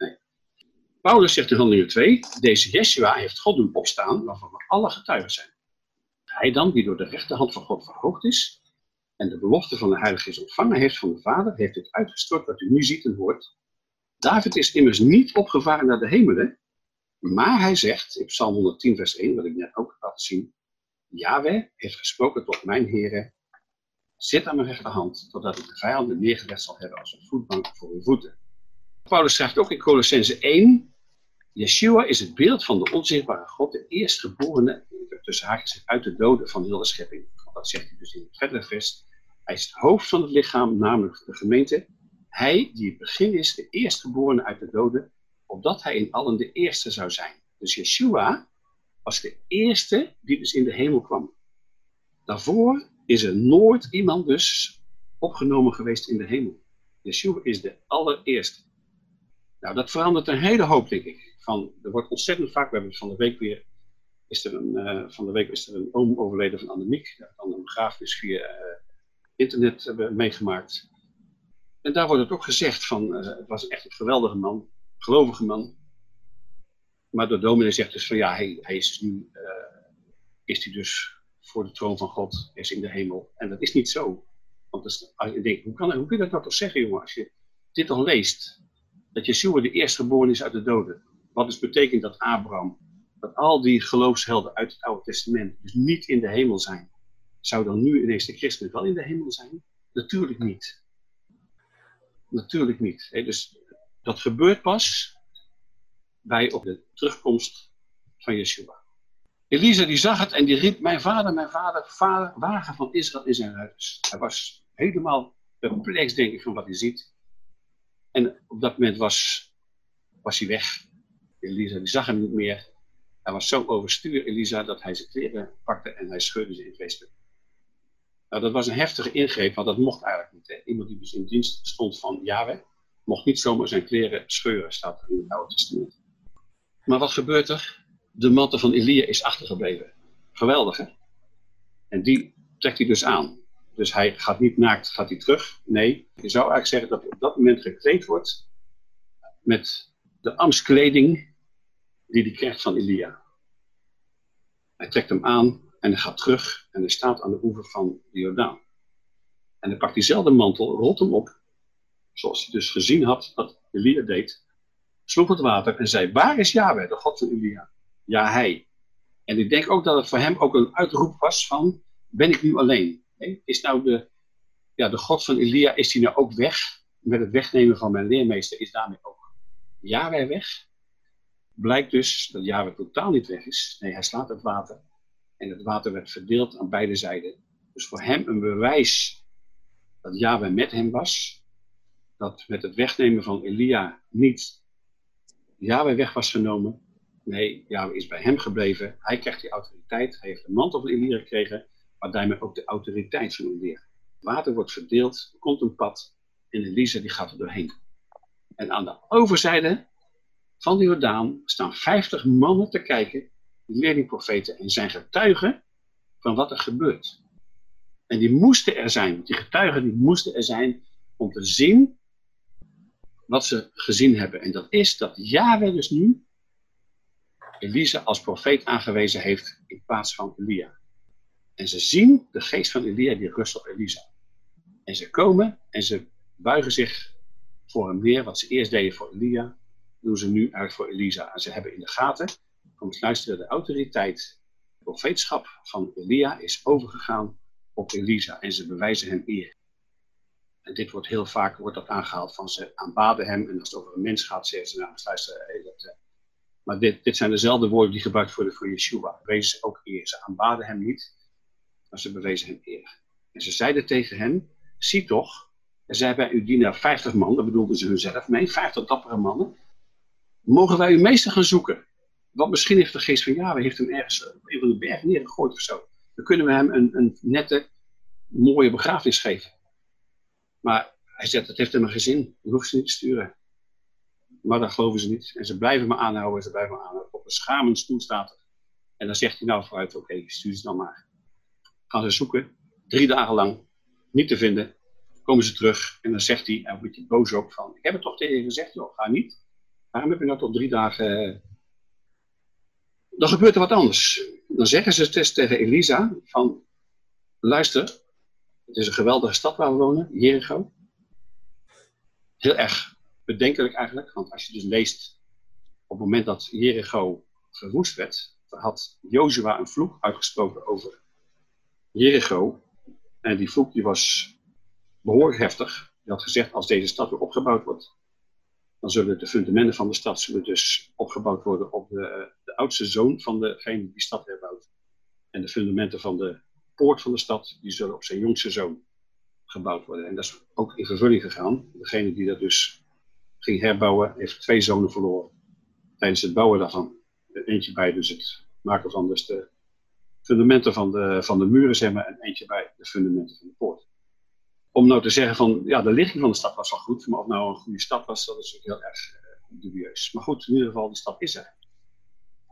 Paulus zegt in Handelingen 2, deze Yeshua heeft God doen opstaan, waarvan we alle getuigen zijn. Hij dan, die door de rechterhand van God verhoogd is, en de belofte van de Heilige is ontvangen heeft van de Vader, heeft dit uitgestort wat u nu ziet en hoort. David is immers niet opgevaren naar de hemelen, maar hij zegt, in Psalm 110 vers 1, wat ik net ook laten zien, Yahweh heeft gesproken tot mijn heren, zit aan mijn rechterhand, totdat ik de vijanden neergelegd zal hebben als een voetbank voor uw voeten. Paulus schrijft ook in Colossense 1, Yeshua is het beeld van de onzichtbare God, de eerstgeborene, tussen haakjes uit de doden van heel de schepping. Dat zegt hij dus in het verdere vers. Hij is het hoofd van het lichaam, namelijk de gemeente. Hij die het begin is, de eerstgeborene uit de doden, opdat hij in allen de eerste zou zijn. Dus Yeshua was de eerste die dus in de hemel kwam. Daarvoor is er nooit iemand dus opgenomen geweest in de hemel. Yeshua is de allereerste. Nou, dat verandert een hele hoop, denk ik. Van, er wordt ontzettend vaak, we hebben van de week weer, is er een, uh, van de week is er een oom overleden van Annemiek. Die dan een begrafenis via uh, internet hebben meegemaakt. En daar wordt het ook gezegd van, het was echt een geweldige man, gelovige man. Maar de dominee zegt dus van ja, hij, hij is dus nu, is hij dus voor de troon van God, is in de hemel. En dat is niet zo. Want als je denkt, hoe, kan, hoe kun je dat nou toch zeggen, jongen, als je dit al leest? Dat Yeshua de eerstgeboren is uit de doden. Wat dus betekent dat Abraham, dat al die geloofshelden uit het Oude Testament dus niet in de hemel zijn. Zou dan nu ineens de christen wel in de hemel zijn? Natuurlijk niet. Natuurlijk niet. Dus dat gebeurt pas bij op de terugkomst van Yeshua. Elisa die zag het en die riep, mijn vader, mijn vader, vader wagen van Israël in zijn huis. Hij was helemaal perplex, denk ik, van wat hij ziet. En op dat moment was, was hij weg. Elisa die zag hem niet meer. Hij was zo overstuur, Elisa, dat hij zijn kleren pakte en hij scheurde ze in twee stukken. Nou, dat was een heftige ingreep, want dat mocht eigenlijk niet. Hè? Iemand die dus in dienst stond van Yahweh, mocht niet zomaar zijn kleren scheuren, staat er in het Oude Testament. Maar wat gebeurt er? De mantel van Elia is achtergebleven. Geweldig, hè? En die trekt hij dus aan. Dus hij gaat niet naakt, gaat hij terug. Nee, je zou eigenlijk zeggen dat hij op dat moment gekleed wordt met de ambtskleding die hij krijgt van Elia. Hij trekt hem aan en hij gaat terug en hij staat aan de oever van de Jordaan. En hij pakt diezelfde mantel, rolt hem op, zoals hij dus gezien had dat Elia deed, sloeg het water en zei, waar is Yahweh, de God van Elia? Ja, hij. En ik denk ook dat het voor hem ook een uitroep was van, ben ik nu alleen? Is nou de, ja, de God van Elia, is hij nou ook weg? Met het wegnemen van mijn leermeester is daarmee ook Yahweh weg? blijkt dus dat Yahweh totaal niet weg is. Nee, hij slaat het water. En het water werd verdeeld aan beide zijden. Dus voor hem een bewijs dat Yahweh met hem was. Dat met het wegnemen van Elia niet Yahweh weg was genomen. Nee, Yahweh is bij hem gebleven. Hij krijgt die autoriteit. Hij heeft de mantel van Elia gekregen. Maar daarmee ook de autoriteit van Elia. Water wordt verdeeld. Er komt een pad. En Elisa die gaat er doorheen. En aan de overzijde van de Jordaan staan 50 mannen te kijken, leerlingprofeten, en zijn getuigen van wat er gebeurt. En die moesten er zijn, die getuigen die moesten er zijn om te zien wat ze gezien hebben. En dat is dat Yahweh dus nu Elisa als profeet aangewezen heeft in plaats van Elia. En ze zien de geest van Elia die rust op Elisa. En ze komen en ze buigen zich voor hem neer, wat ze eerst deden voor Elia, doen ze nu uit voor Elisa. En ze hebben in de gaten, kom eens luisteren, de autoriteit, het profeetschap van Elia is overgegaan op Elisa en ze bewijzen hem eer. En dit wordt heel vaak wordt dat aangehaald van ze aanbaden hem. En als het over een mens gaat, zeggen ze nou, luister, hey, dat, uh, maar dit, dit zijn dezelfde woorden die gebruikt worden voor Yeshua. Ze ook eer. Ze aanbaden hem niet, maar ze bewezen hem eer. En ze zeiden tegen hem, zie toch, er zijn bij uw dienaar 50 man, daar bedoelden ze hunzelf mee, 50 dappere mannen. Mogen wij uw meester gaan zoeken? Want misschien heeft de geest van Yahweh heeft hem ergens op een van de bergen neergegooid of zo. Dan kunnen we hem een, een nette, mooie begrafenis geven. Maar hij zegt, het heeft hem geen zin. Je hoeft ze niet te sturen. Maar dat geloven ze niet. En ze blijven me aanhouden, ze blijven me aanhouden. Op een schamend stoel staat. En dan zegt hij nou vooruit, oké, stuur ze dan maar. Gaan ze zoeken, drie dagen lang, niet te vinden. Komen ze terug en dan zegt hij, en een beetje boos ook, van, ik heb het toch tegen je gezegd, joh, ga niet. Waarom heb je nou tot drie dagen... Eh, dan gebeurt er wat anders. Dan zeggen ze dus tegen Elisa van, luister, het is een geweldige stad waar we wonen, Jericho. Heel erg bedenkelijk eigenlijk, want als je dus leest, op het moment dat Jericho verwoest werd, had Jozua een vloek uitgesproken over Jericho. En die vloek die was behoorlijk heftig. Hij had gezegd, als deze stad weer opgebouwd wordt, dan zullen de fundamenten van de stad zullen dus opgebouwd worden op de, de oudste zoon van degene die de stad herbouwt. En de fundamenten van de poort van de stad, die zullen op zijn jongste zoon gebouwd worden. En dat is ook in vervulling gegaan. Degene die dat dus ging herbouwen, heeft twee zonen verloren. Tijdens het bouwen daarvan. Eentje bij dus het maken van dus de fundamenten van de, van de muren, zeg maar, en eentje bij de fundamenten van de poort. Om nou te zeggen van, ja, de ligging van de stad was wel goed, maar of nou een goede stad was, dat is ook heel erg uh, dubieus. Maar goed, in ieder geval, de stad is er.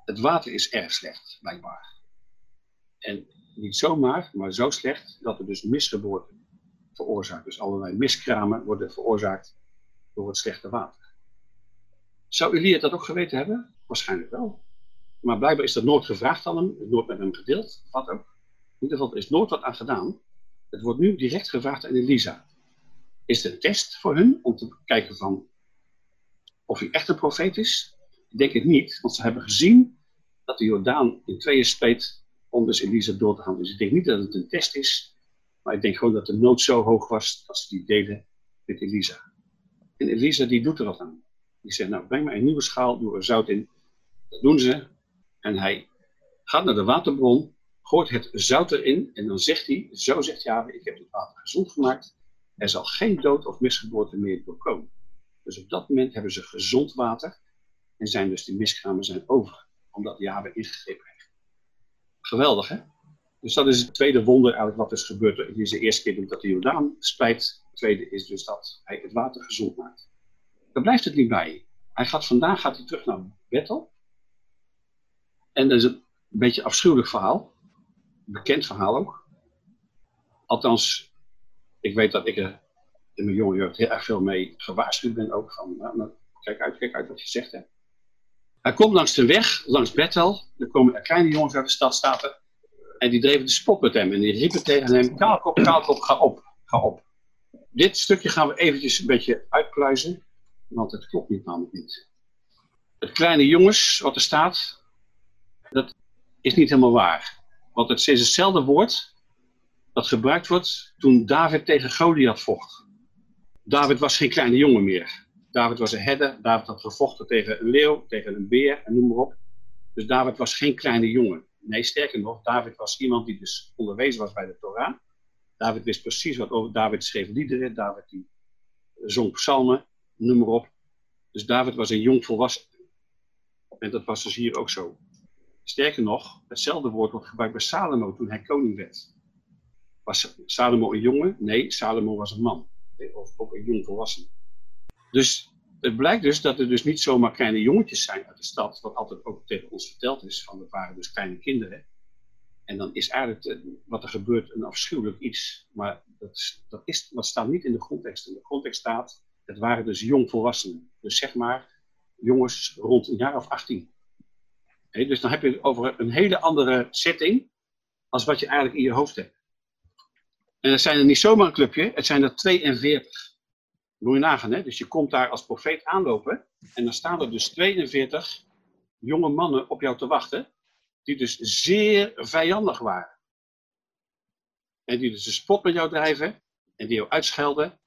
Het water is erg slecht, blijkbaar. En niet zomaar, maar zo slecht dat er dus misgeboorten veroorzaakt. Dus allerlei miskramen worden veroorzaakt door het slechte water. Zou Elia dat ook geweten hebben? Waarschijnlijk wel. Maar blijkbaar is dat nooit gevraagd aan hem, nooit met hem gedeeld, wat ook. In ieder geval, er is nooit wat aan gedaan. Het wordt nu direct gevraagd aan Elisa. Is het een test voor hun om te kijken van of hij echt een profeet is? Ik denk het niet, want ze hebben gezien dat de Jordaan in tweeën spleet om dus Elisa door te gaan. Dus ik denk niet dat het een test is, maar ik denk gewoon dat de nood zo hoog was dat ze die deden met Elisa. En Elisa die doet er wat aan. Die zegt, nou breng maar een nieuwe schaal, doe er zout in. Dat doen ze. En hij gaat naar de waterbron, gooit het zout erin en dan zegt hij, zo zegt ja, ik heb het water gezond gemaakt. Er zal geen dood of misgeboorte meer doorkomen. Dus op dat moment hebben ze gezond water en zijn dus die miskramen zijn over, omdat Yahweh ingegrepen heeft. Geweldig, hè? Dus dat is het tweede wonder eigenlijk wat is gebeurd. Het is de eerste keer dat de Jordaan spijt. Het tweede is dus dat hij het water gezond maakt. Daar blijft het niet bij. Hij gaat, vandaag gaat hij terug naar Bethel. En dat is een beetje een afschuwelijk verhaal. Bekend verhaal ook. Althans, ik weet dat ik er in mijn jonge jeugd heel erg veel mee gewaarschuwd ben ook. Van, nou, nou, kijk uit, kijk uit wat je zegt. Hè. Hij komt langs de weg, langs Bethel. Er komen kleine jongens uit de stad, staat En die dreven de spot met hem. En die riepen tegen hem, kaalkop, kaalkop, ga op, ga op. Dit stukje gaan we eventjes een beetje uitpluizen. Want het klopt niet namelijk niet. Het kleine jongens, wat er staat, dat is niet helemaal waar. Want het is hetzelfde woord dat gebruikt wordt toen David tegen Goliath vocht. David was geen kleine jongen meer. David was een herder. David had gevochten tegen een leeuw, tegen een beer en noem maar op. Dus David was geen kleine jongen. Nee, sterker nog, David was iemand die dus onderwezen was bij de Torah. David wist precies wat over. David schreef liederen, David die zong psalmen, noem maar op. Dus David was een jong volwassen. En dat was dus hier ook zo. Sterker nog, hetzelfde woord wordt gebruikt bij Salomo toen hij koning werd. Was Salomo een jongen? Nee, Salomo was een man. Of ook een jong volwassen. Dus het blijkt dus dat er dus niet zomaar kleine jongetjes zijn uit de stad, wat altijd ook tegen ons verteld is, van er waren dus kleine kinderen. En dan is eigenlijk wat er gebeurt een afschuwelijk iets. Maar dat, is, dat, is, dat staat niet in de grondtekst. In de grondtekst staat, het waren dus jongvolwassenen. Dus zeg maar jongens rond een jaar of 18. dus dan heb je het over een hele andere setting als wat je eigenlijk in je hoofd hebt. En het zijn er niet zomaar een clubje, het zijn er 42. Moet je hè? Dus je komt daar als profeet aanlopen en dan staan er dus 42 jonge mannen op jou te wachten, die dus zeer vijandig waren. En die dus de spot met jou drijven en die jou uitschelden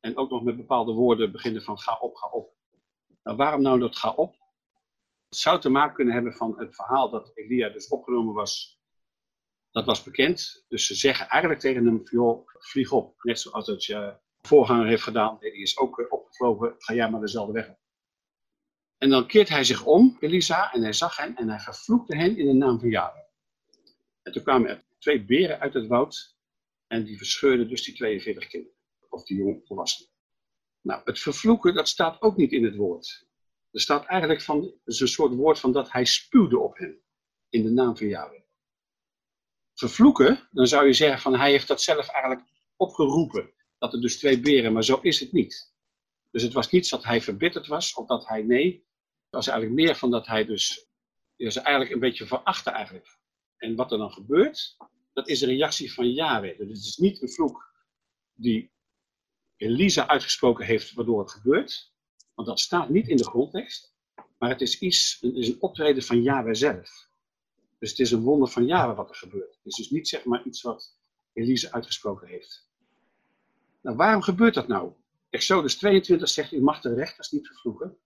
en ook nog met bepaalde woorden beginnen van ga op, ga op. Nou, waarom nou dat ga op? Het zou te maken kunnen hebben van het verhaal dat Elia dus opgenomen was. Dat was bekend. Dus ze zeggen eigenlijk tegen hem, joh, vlieg op. Net zoals het je voorganger heeft gedaan. Die is ook eh, opgevlogen, ga jij maar dezelfde weg op. En dan keert hij zich om, Elisa, en hij zag hen en hij vervloekte hen in de naam van Yahweh. En toen kwamen er twee beren uit het woud en die verscheurden dus die 42 kinderen, of die jonge volwassenen. Nou, het vervloeken, dat staat ook niet in het woord. Er staat eigenlijk van, is een soort woord van dat hij spuwde op hen, in de naam van Yahweh. Vervloeken, dan zou je zeggen van hij heeft dat zelf eigenlijk opgeroepen dat er dus twee beren, maar zo is het niet. Dus het was niet dat hij verbitterd was, of dat hij nee. Het was eigenlijk meer van dat hij dus, dus eigenlijk een beetje verachtte eigenlijk. En wat er dan gebeurt, dat is een reactie van Yahweh. Dus het is niet een vloek die Elisa uitgesproken heeft waardoor het gebeurt. Want dat staat niet in de grondtekst. Maar het is, iets, het is een optreden van Yahweh zelf. Dus het is een wonder van Yahweh wat er gebeurt. Het is dus niet zeg maar iets wat Elisa uitgesproken heeft. Nou, waarom gebeurt dat nou? Exodus 22 zegt, u mag de rechters niet vervloeken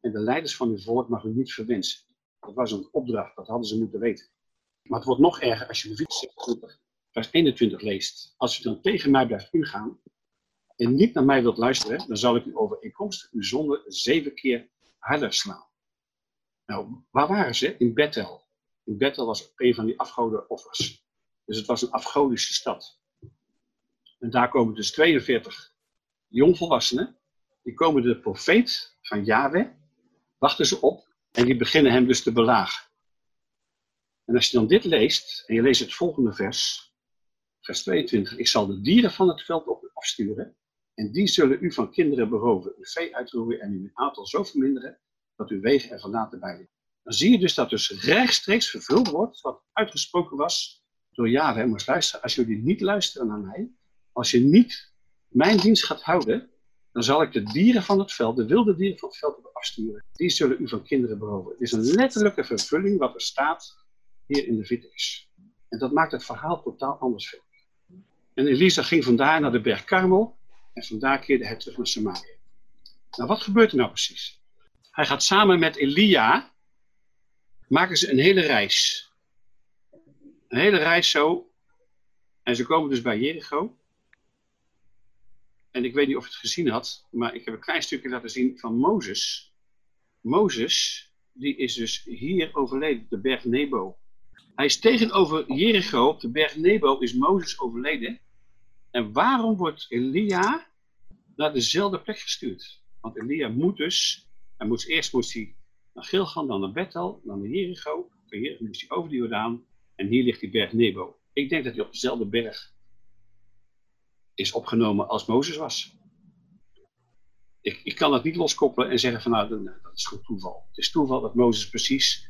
en de leiders van uw volk mag u niet verwensen. Dat was een opdracht, dat hadden ze moeten weten. Maar het wordt nog erger als je Leviticus 26, vers 21 leest. Als u dan tegen mij blijft ingaan en niet naar mij wilt luisteren, dan zal ik u overeenkomstig uw zonde zeven keer harder slaan. Nou, waar waren ze? In Bethel. In Bethel was een van die afgodenoffers. Dus het was een afgodische stad. En daar komen dus 42 jongvolwassenen. Die komen de profeet van Yahweh, wachten ze op en die beginnen hem dus te belagen. En als je dan dit leest, en je leest het volgende vers, vers 22. Ik zal de dieren van het veld op u afsturen en die zullen u van kinderen beroven, uw vee uitroeien en uw aantal zo verminderen dat uw wegen er vandaan bij. Dan zie je dus dat dus rechtstreeks vervuld wordt wat uitgesproken was door Yahweh. Maar luisteren, als jullie niet luisteren naar mij, als je niet mijn dienst gaat houden, dan zal ik de dieren van het veld, de wilde dieren van het veld afsturen. Die zullen u van kinderen beroven. Het is een letterlijke vervulling wat er staat hier in de Leviticus. En dat maakt het verhaal totaal anders. En Elisa ging vandaar naar de berg Karmel en vandaar keerde hij terug naar Samaria. Nou, wat gebeurt er nou precies? Hij gaat samen met Elia, maken ze een hele reis. Een hele reis zo. En ze komen dus bij Jericho. En ik weet niet of je het gezien had, maar ik heb een klein stukje laten zien van Mozes. Mozes, die is dus hier overleden op de berg Nebo. Hij is tegenover Jericho, op de berg Nebo is Mozes overleden. En waarom wordt Elia naar dezelfde plek gestuurd? Want Elia moet dus, hij moest, eerst moest hij naar Gilgal, dan naar Bethel, dan naar Jericho. Jericho moest hij over de Jordaan en hier ligt die berg Nebo. Ik denk dat hij op dezelfde berg is opgenomen als Mozes was. Ik, ik kan het niet loskoppelen en zeggen van nou, dat is goed toeval. Het is toeval dat Mozes precies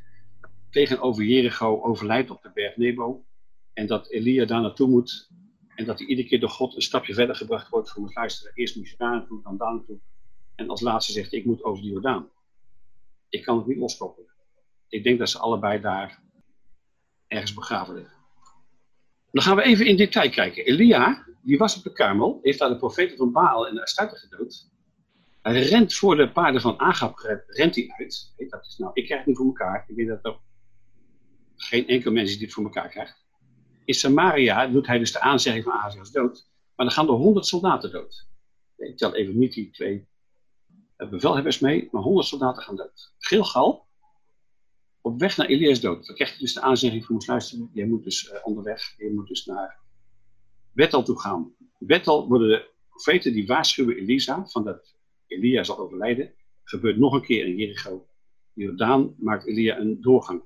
tegenover Jericho overlijdt op de berg Nebo. En dat Elia daar naartoe moet. En dat hij iedere keer door God een stapje verder gebracht wordt voor het luisteren. Eerst moet je daar naartoe, dan daar naartoe. En als laatste zegt ik moet over de Jordaan. Ik kan het niet loskoppelen. Ik denk dat ze allebei daar ergens begraven liggen. Dan gaan we even in detail kijken. Elia, die was op de Karmel, heeft daar de profeten van Baal en de Astarte gedood. Hij rent voor de paarden van Agab, rent hij uit. Dat is nou, ik krijg het niet voor elkaar. Ik weet dat er geen enkel mens dit voor elkaar krijgt. In Samaria doet hij dus de aanzegging van Azias dood. Maar dan gaan er honderd soldaten dood. Ik tel even niet die twee bevelhebbers mee, maar honderd soldaten gaan dood. Gilgal, op weg naar Elias dood. Dan krijg je dus de aanzegging van, moest luisteren, je moet dus uh, onderweg, je moet dus naar Bethel toe gaan. Bethel worden de profeten die waarschuwen Elisa, van dat Elia zal overlijden, gebeurt nog een keer in Jericho. Jordaan maakt Elia een doorgang.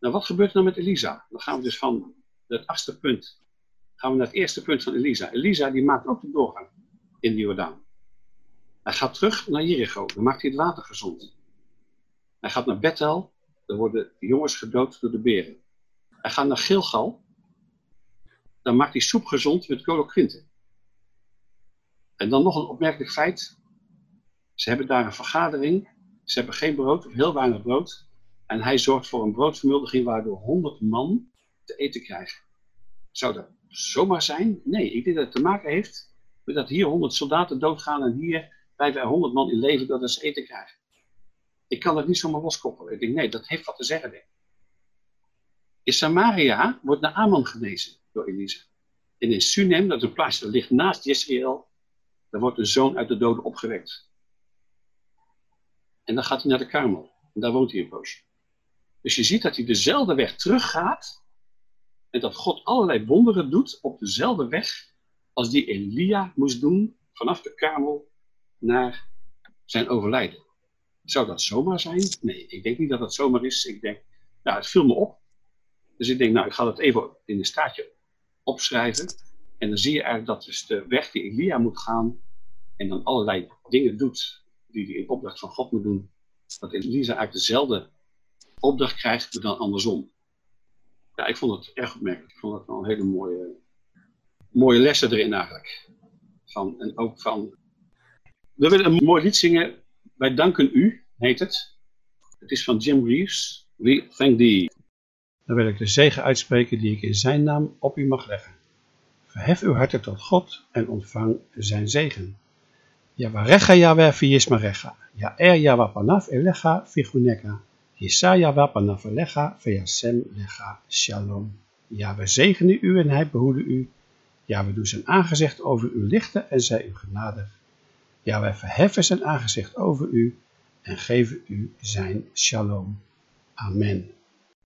Nou, wat gebeurt er nou met Elisa? Dan gaan we dus van het achtste punt, gaan we naar het eerste punt van Elisa. Elisa die maakt ook de doorgang in de Jordaan. Hij gaat terug naar Jericho, dan maakt hij het water gezond. Hij gaat naar Bethel, dan worden de jongens gedood door de beren. Hij gaat naar Gilgal, dan maakt hij soep gezond met chloroquinte. En dan nog een opmerkelijk feit. Ze hebben daar een vergadering. Ze hebben geen brood, of heel weinig brood. En hij zorgt voor een broodvermuldiging waardoor 100 man te eten krijgen. Zou dat zomaar zijn? Nee, ik denk dat het te maken heeft met dat hier 100 soldaten doodgaan en hier blijven er 100 man in leven dat ze eten krijgen. Ik kan dat niet zomaar loskoppelen. Ik denk, nee, dat heeft wat te zeggen. Denk. In Samaria wordt Naaman genezen door Elisa. En in Sunem, dat is een plaatsje dat ligt naast Jezreel, daar wordt een zoon uit de doden opgewekt. En dan gaat hij naar de Karmel. En daar woont hij een poosje. Dus je ziet dat hij dezelfde weg teruggaat. En dat God allerlei wonderen doet op dezelfde weg als die Elia moest doen vanaf de Karmel naar zijn overlijden. Zou dat zomaar zijn? Nee, ik denk niet dat dat zomaar is. Ik denk, nou, het viel me op. Dus ik denk, nou, ik ga dat even in een staartje opschrijven. En dan zie je eigenlijk dat dus de weg die Elia moet gaan en dan allerlei dingen doet die hij in opdracht van God moet doen, dat Elisa eigenlijk dezelfde opdracht krijgt, maar dan andersom. Ja, ik vond het erg opmerkelijk. Ik vond het wel een hele mooie, mooie lessen erin eigenlijk. Van, en ook van... We willen een mooi lied zingen. Wij danken u, heet het. Het is van Jim Reeves. We thank thee. Dan wil ik de zegen uitspreken die ik in zijn naam op u mag leggen. Verhef uw harten tot God en ontvang zijn zegen. Yavarecha Yahweh viyismarecha. Ya'er Yahweh panaf elecha viguneka. Yisa Yahweh panaf elecha viyasem lecha shalom. Ja, we zegenen u en hij behoede u. Ja, we doen zijn aangezicht over u lichten en zij u genadig. Ja, wij verheffen zijn aangezicht over u en geven u zijn shalom. Amen.